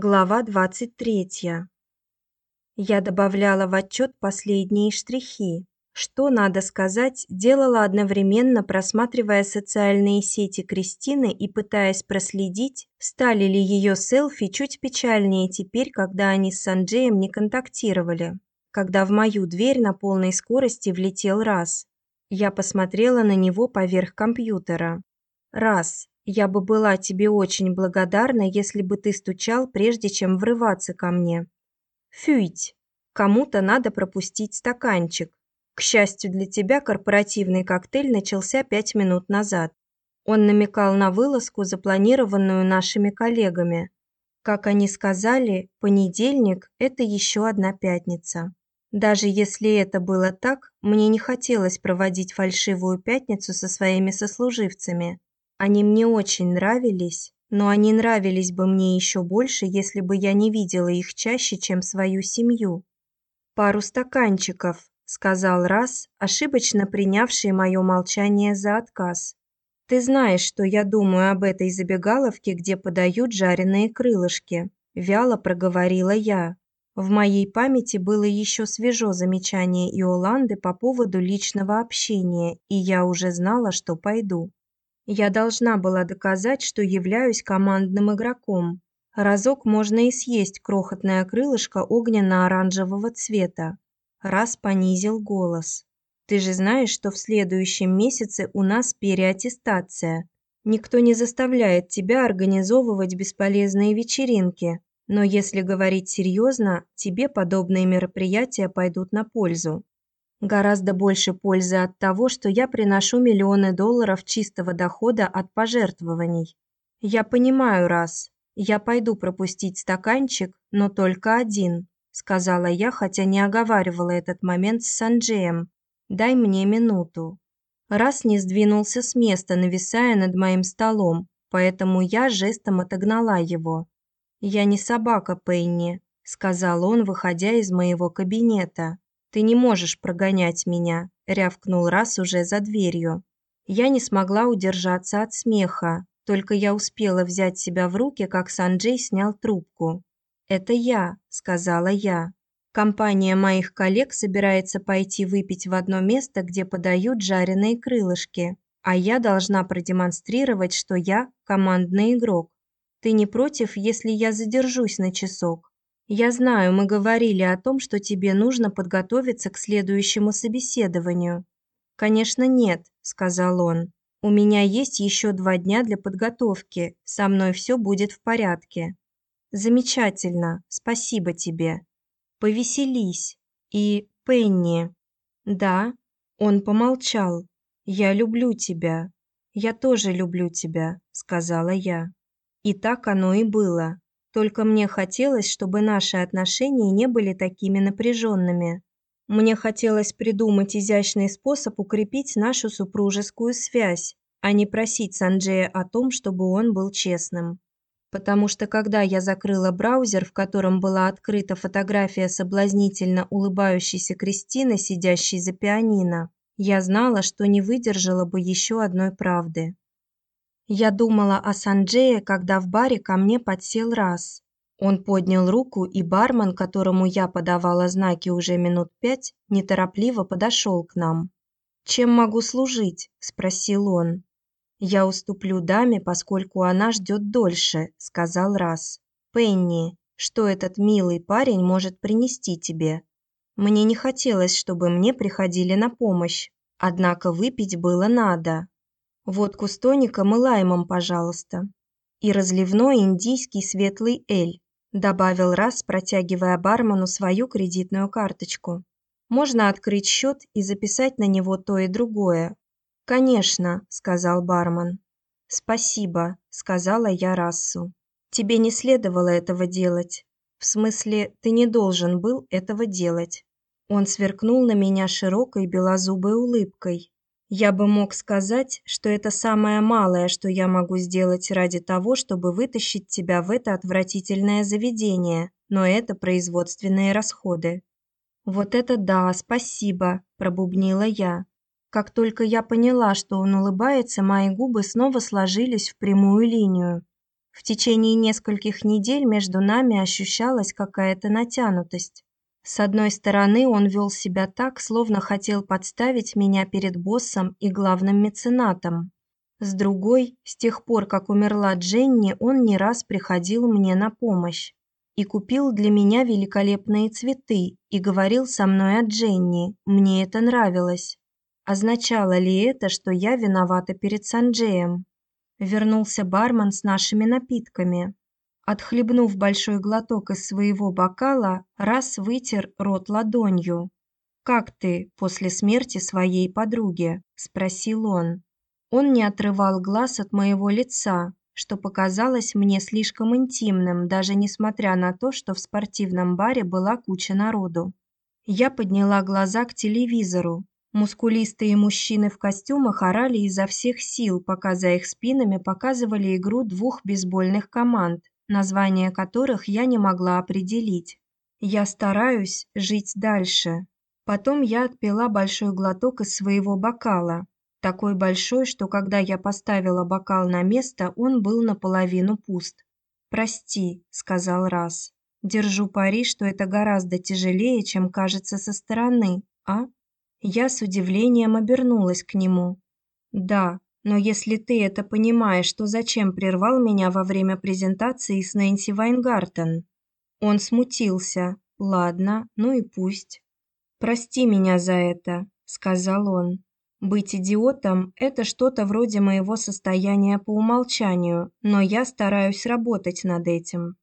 Глава 23. Я добавляла в отчет последние штрихи. Что, надо сказать, делала одновременно, просматривая социальные сети Кристины и пытаясь проследить, стали ли ее селфи чуть печальнее теперь, когда они с Санджеем не контактировали. Когда в мою дверь на полной скорости влетел раз. Я посмотрела на него поверх компьютера. Раз. Я бы была тебе очень благодарна, если бы ты стучал, прежде чем врываться ко мне. Фюить. Кому-то надо пропустить стаканчик. К счастью для тебя, корпоративный коктейль начался пять минут назад. Он намекал на вылазку, запланированную нашими коллегами. Как они сказали, понедельник это еще одна пятница. Даже если это было так, мне не хотелось проводить фальшивую пятницу со своими сослуживцами. Они мне очень нравились, но они нравились бы мне еще больше, если бы я не видела их чаще, чем свою семью. Пару стаканчиков, сказал раз, ошибочно принявший мое молчание за отказ. Ты знаешь, что я думаю об этой забегаловке, где подают жареные крылышки, вяло проговорила я. В моей памяти было еще свежо замечание Иоланды по поводу личного общения, и я уже знала, что пойду. Я должна была доказать, что являюсь командным игроком. Разок можно и съесть крохотное крылышко огненно-оранжевого цвета. Раз понизил голос. Ты же знаешь, что в следующем месяце у нас переаттестация. Никто не заставляет тебя организовывать бесполезные вечеринки, но если говорить серьезно, тебе подобные мероприятия пойдут на пользу. Гораздо больше пользы от того, что я приношу миллионы долларов чистого дохода от пожертвований. Я понимаю раз. Я пойду пропустить стаканчик, но только один, сказала я, хотя не оговаривала этот момент с Санджеем. Дай мне минуту. Раз не сдвинулся с места, нависая над моим столом, поэтому я жестом отогнала его. Я не собака, Пенни, сказал он, выходя из моего кабинета. Ты не можешь прогонять меня, рявкнул раз уже за дверью. Я не смогла удержаться от смеха, только я успела взять себя в руки, как Санджей снял трубку. Это я, сказала я. Компания моих коллег собирается пойти выпить в одно место, где подают жареные крылышки, а я должна продемонстрировать, что я командный игрок. Ты не против, если я задержусь на часок? Я знаю, мы говорили о том, что тебе нужно подготовиться к следующему собеседованию. Конечно, нет, сказал он. У меня есть еще два дня для подготовки. Со мной все будет в порядке. Замечательно. Спасибо тебе. Повеселись. И Пенни. Да, он помолчал. Я люблю тебя. Я тоже люблю тебя, сказала я. И так оно и было. Только мне хотелось, чтобы наши отношения не были такими напряженными. Мне хотелось придумать изящный способ укрепить нашу супружескую связь, а не просить Санджея о том, чтобы он был честным. Потому что когда я закрыла браузер, в котором была открыта фотография соблазнительно улыбающейся Кристины, сидящей за пианино, я знала, что не выдержала бы еще одной правды. Я думала о Санджее, когда в баре ко мне подсел раз. Он поднял руку, и бармен, которому я подавала знаки уже минут пять, неторопливо подошел к нам. "Чем могу служить?" спросил он. "Я уступлю даме, поскольку она ждет дольше", сказал раз. "Пенни, что этот милый парень может принести тебе?" Мне не хотелось, чтобы мне приходили на помощь, однако выпить было надо. Водку с тоником и лаймом, пожалуйста. И разливной индийский светлый эль, добавил раз, протягивая бармену свою кредитную карточку. Можно открыть счет и записать на него то и другое. Конечно, сказал бармен. Спасибо, сказала я Рассу. Тебе не следовало этого делать. В смысле, ты не должен был этого делать. Он сверкнул на меня широкой белозубой улыбкой. Я бы мог сказать, что это самое малое, что я могу сделать ради того, чтобы вытащить тебя в это отвратительное заведение, но это производственные расходы. Вот это да, спасибо, пробубнила я. Как только я поняла, что он улыбается, мои губы снова сложились в прямую линию. В течение нескольких недель между нами ощущалась какая-то натянутость. С одной стороны, он вел себя так, словно хотел подставить меня перед боссом и главным меценатом. С другой, с тех пор, как умерла Дженни, он не раз приходил мне на помощь и купил для меня великолепные цветы и говорил со мной о Дженни. Мне это нравилось. Означало ли это, что я виновата перед Санджеем? Вернулся бармен с нашими напитками. Отхлебнув большой глоток из своего бокала, раз вытер рот ладонью. Как ты после смерти своей подруги? спросил он. Он не отрывал глаз от моего лица, что показалось мне слишком интимным, даже несмотря на то, что в спортивном баре была куча народу. Я подняла глаза к телевизору. Мускулистые мужчины в костюмах орали изо всех сил, пока за их спинами показывали игру двух бейсбольных команд, названия которых я не могла определить. Я стараюсь жить дальше. Потом я отпила большой глоток из своего бокала, такой большой, что когда я поставила бокал на место, он был наполовину пуст. "Прости", сказал Раз. "Держу пари, что это гораздо тяжелее, чем кажется со стороны, а?" Я с удивлением обернулась к нему. "Да, но если ты это понимаешь, то зачем прервал меня во время презентации с Нэнси Вайнгартен?" Он смутился. "Ладно, ну и пусть. Прости меня за это", сказал он. Быть идиотом это что-то вроде моего состояния по умолчанию, но я стараюсь работать над этим.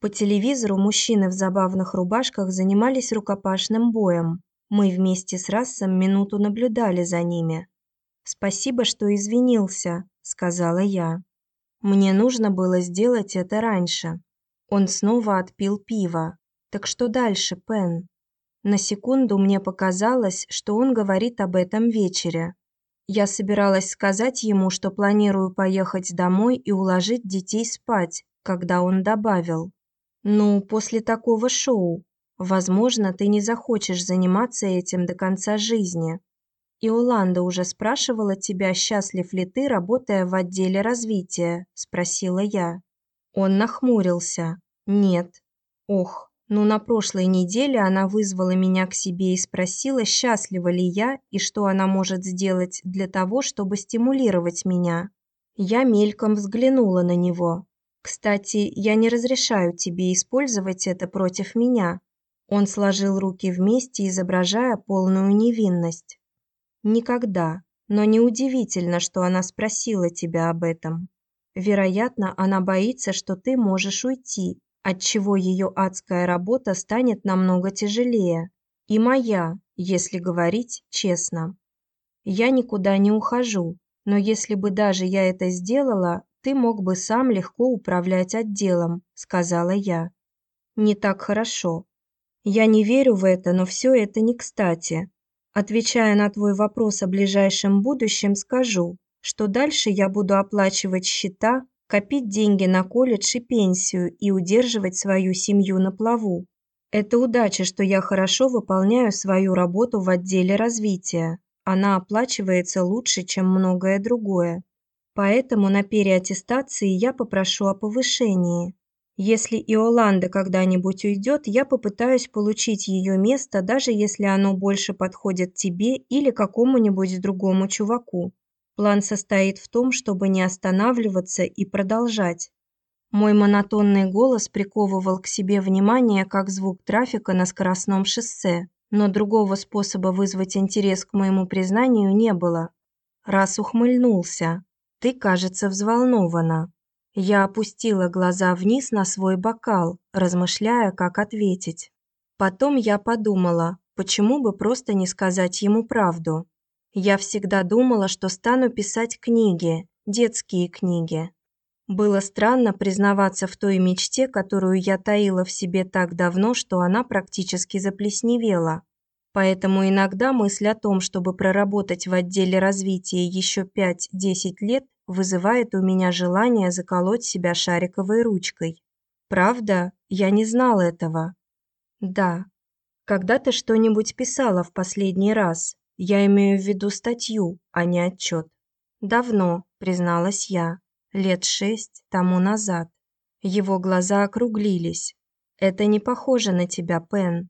По телевизору мужчины в забавных рубашках занимались рукопашным боем. Мы вместе с Рассом минуту наблюдали за ними. Спасибо, что извинился, сказала я. Мне нужно было сделать это раньше. Он снова отпил пиво. Так что дальше, Пен? На секунду мне показалось, что он говорит об этом вечере. Я собиралась сказать ему, что планирую поехать домой и уложить детей спать, когда он добавил: "Ну, после такого шоу, возможно, ты не захочешь заниматься этим до конца жизни". И Оланда уже спрашивала тебя, счастлив ли ты, работая в отделе развития, спросила я. Он нахмурился. Нет. Ох, но на прошлой неделе она вызвала меня к себе и спросила, счастлива ли я и что она может сделать для того, чтобы стимулировать меня. Я мельком взглянула на него. Кстати, я не разрешаю тебе использовать это против меня. Он сложил руки вместе, изображая полную невинность. Никогда. Но неудивительно, что она спросила тебя об этом. Вероятно, она боится, что ты можешь уйти, отчего ее адская работа станет намного тяжелее, и моя, если говорить честно. Я никуда не ухожу, но если бы даже я это сделала, ты мог бы сам легко управлять отделом, сказала я. Не так хорошо. Я не верю в это, но все это не кстати. Отвечая на твой вопрос о ближайшем будущем, скажу, что дальше я буду оплачивать счета, копить деньги на колледж и пенсию и удерживать свою семью на плаву. Это удача, что я хорошо выполняю свою работу в отделе развития. Она оплачивается лучше, чем многое другое. Поэтому на переаттестации я попрошу о повышении. Если Иоланда когда-нибудь уйдет, я попытаюсь получить ее место, даже если оно больше подходит тебе или какому-нибудь другому чуваку. План состоит в том, чтобы не останавливаться и продолжать. Мой монотонный голос приковывал к себе внимание, как звук трафика на скоростном шоссе, но другого способа вызвать интерес к моему признанию не было. Раз ухмыльнулся. Ты, кажется, взволнована. Я опустила глаза вниз на свой бокал, размышляя, как ответить. Потом я подумала, почему бы просто не сказать ему правду. Я всегда думала, что стану писать книги, детские книги. Было странно признаваться в той мечте, которую я таила в себе так давно, что она практически заплесневела. Поэтому иногда мысль о том, чтобы проработать в отделе развития еще 5-10 лет, вызывает у меня желание заколоть себя шариковой ручкой. Правда, я не знал этого. Да. Когда ты что-нибудь писала в последний раз? Я имею в виду статью, а не отчет. Давно, призналась я. лет шесть тому назад. Его глаза округлились. Это не похоже на тебя, Пен.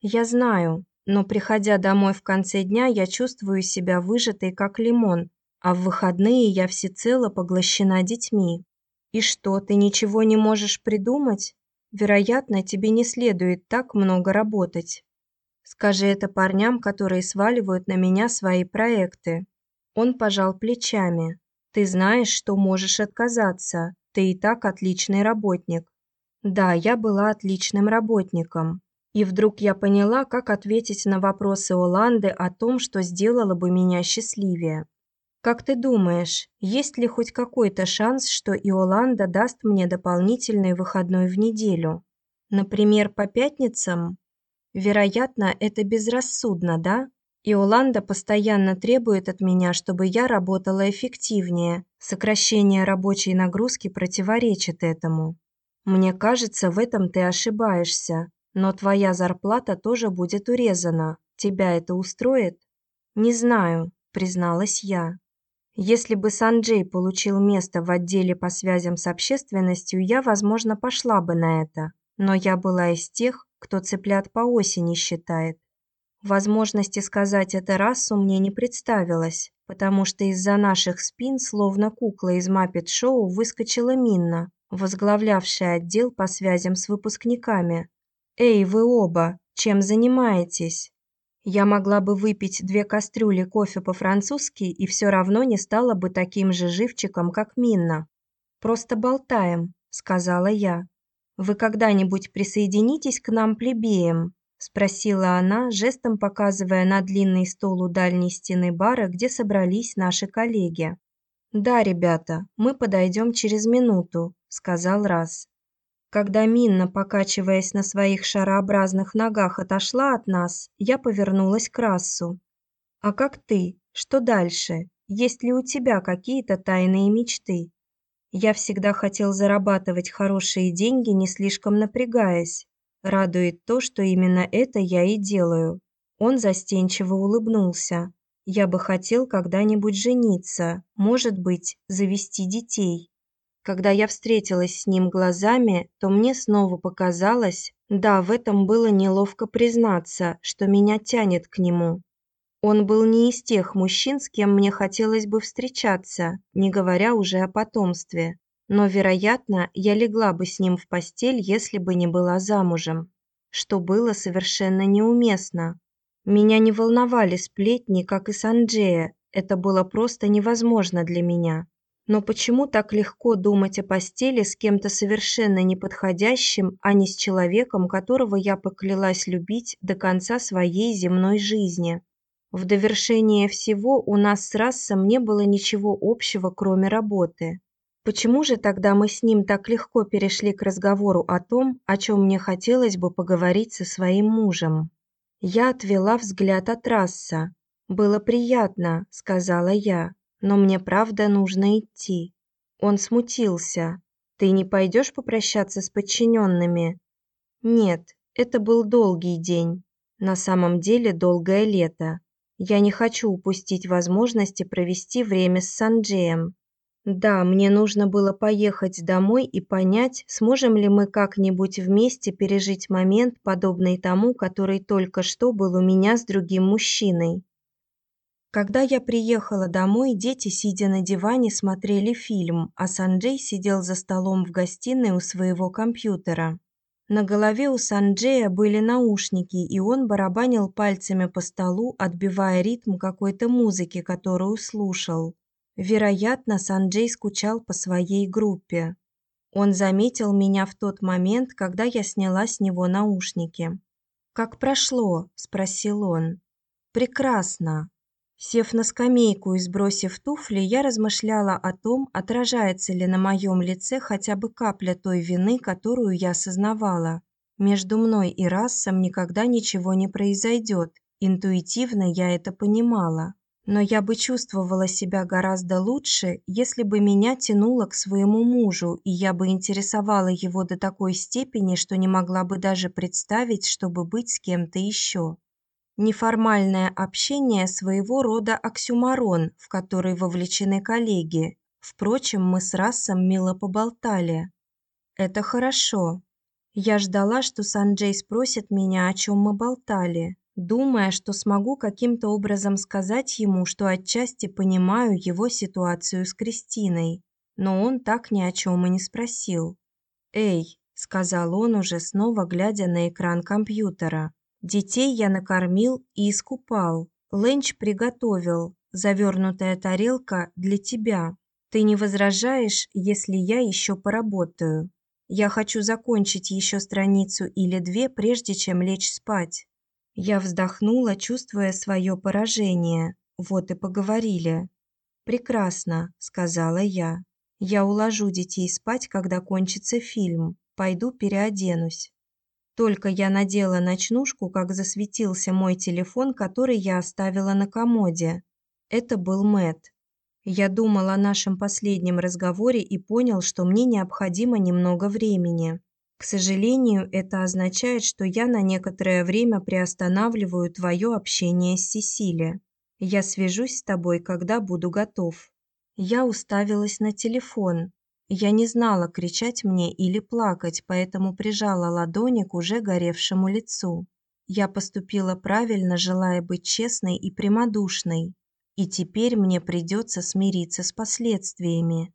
Я знаю, но приходя домой в конце дня, я чувствую себя выжатой как лимон, а в выходные я всецело поглощена детьми. И что, ты ничего не можешь придумать? Вероятно, тебе не следует так много работать. Скажи это парням, которые сваливают на меня свои проекты. Он пожал плечами. Ты знаешь, что можешь отказаться. Ты и так отличный работник. Да, я была отличным работником. И вдруг я поняла, как ответить на вопросы Оланды о том, что сделало бы меня счастливее. Как ты думаешь, есть ли хоть какой-то шанс, что Иоланда даст мне дополнительный выходной в неделю? Например, по пятницам? Вероятно, это безрассудно, да? Иоланда постоянно требует от меня, чтобы я работала эффективнее. Сокращение рабочей нагрузки противоречит этому. Мне кажется, в этом ты ошибаешься, но твоя зарплата тоже будет урезана. Тебя это устроит? Не знаю, призналась я. Если бы Санджей получил место в отделе по связям с общественностью, я, возможно, пошла бы на это. Но я была из тех, кто цыплят по осени считает. Возможности сказать это расу мне не представилось, потому что из-за наших спин, словно кукла из Маппет-шоу, выскочила Минна, возглавлявшая отдел по связям с выпускниками. «Эй, вы оба, чем занимаетесь?» Я могла бы выпить две кастрюли кофе по-французски и все равно не стала бы таким же живчиком, как Минна. Просто болтаем, сказала я. Вы когда-нибудь присоединитесь к нам плебеям? спросила она, жестом показывая на длинный стол у дальней стены бара, где собрались наши коллеги. Да, ребята, мы подойдем через минуту, сказал Раз. Когда Минна, покачиваясь на своих шарообразных ногах, отошла от нас, я повернулась к Рассу. А как ты? Что дальше? Есть ли у тебя какие-то тайные мечты? Я всегда хотел зарабатывать хорошие деньги, не слишком напрягаясь. Радует то, что именно это я и делаю. Он застенчиво улыбнулся. Я бы хотел когда-нибудь жениться, может быть, завести детей. Когда я встретилась с ним глазами, то мне снова показалось, да, в этом было неловко признаться, что меня тянет к нему. Он был не из тех мужчин, с кем мне хотелось бы встречаться, не говоря уже о потомстве. Но, вероятно, я легла бы с ним в постель, если бы не была замужем, что было совершенно неуместно. Меня не волновали сплетни, как и Санджея, это было просто невозможно для меня. Но почему так легко думать о постели с кем-то совершенно неподходящим, а не с человеком, которого я поклялась любить до конца своей земной жизни? В довершение всего у нас с Рассом не было ничего общего, кроме работы. Почему же тогда мы с ним так легко перешли к разговору о том, о чем мне хотелось бы поговорить со своим мужем? Я отвела взгляд от Расса. Было приятно, сказала я но мне правда нужно идти. Он смутился. Ты не пойдешь попрощаться с подчиненными? Нет, это был долгий день. На самом деле долгое лето. Я не хочу упустить возможности провести время с Санджеем. Да, мне нужно было поехать домой и понять, сможем ли мы как-нибудь вместе пережить момент, подобный тому, который только что был у меня с другим мужчиной. Когда я приехала домой, дети, сидя на диване, смотрели фильм, а Санджей сидел за столом в гостиной у своего компьютера. На голове у Санджея были наушники, и он барабанил пальцами по столу, отбивая ритм какой-то музыки, которую слушал. Вероятно, Санджей скучал по своей группе. Он заметил меня в тот момент, когда я сняла с него наушники. «Как прошло?» – спросил он. «Прекрасно. Сев на скамейку и сбросив туфли, я размышляла о том, отражается ли на моем лице хотя бы капля той вины, которую я осознавала. Между мной и расом никогда ничего не произойдет. Интуитивно я это понимала. Но я бы чувствовала себя гораздо лучше, если бы меня тянуло к своему мужу, и я бы интересовала его до такой степени, что не могла бы даже представить, чтобы быть с кем-то еще. Неформальное общение своего рода оксюмарон, в который вовлечены коллеги, Впрочем, мы с Рассом мило поболтали. Это хорошо. Я ждала, что Санджей спросит меня, о чем мы болтали, думая, что смогу каким-то образом сказать ему, что отчасти понимаю его ситуацию с Кристиной. Но он так ни о чем и не спросил. "Эй", сказал он уже снова глядя на экран компьютера. "Детей я накормил и искупал. Ленч приготовил. Завернутая тарелка для тебя. Ты не возражаешь, если я еще поработаю? Я хочу закончить еще страницу или две, прежде чем лечь спать. Я вздохнула, чувствуя свое поражение. Вот и поговорили. Прекрасно, сказала я. Я уложу детей спать, когда кончится фильм. Пойду переоденусь. Только я надела ночнушку, как засветился мой телефон, который я оставила на комоде. Это был Мэт. Я думал о нашем последнем разговоре и понял, что мне необходимо немного времени. К сожалению, это означает, что я на некоторое время приостанавливаю твое общение с Сесили. Я свяжусь с тобой, когда буду готов. Я уставилась на телефон. Я не знала, кричать мне или плакать, поэтому прижала ладони к уже горевшему лицу. Я поступила правильно, желая быть честной и прямодушной. И теперь мне придется смириться с последствиями.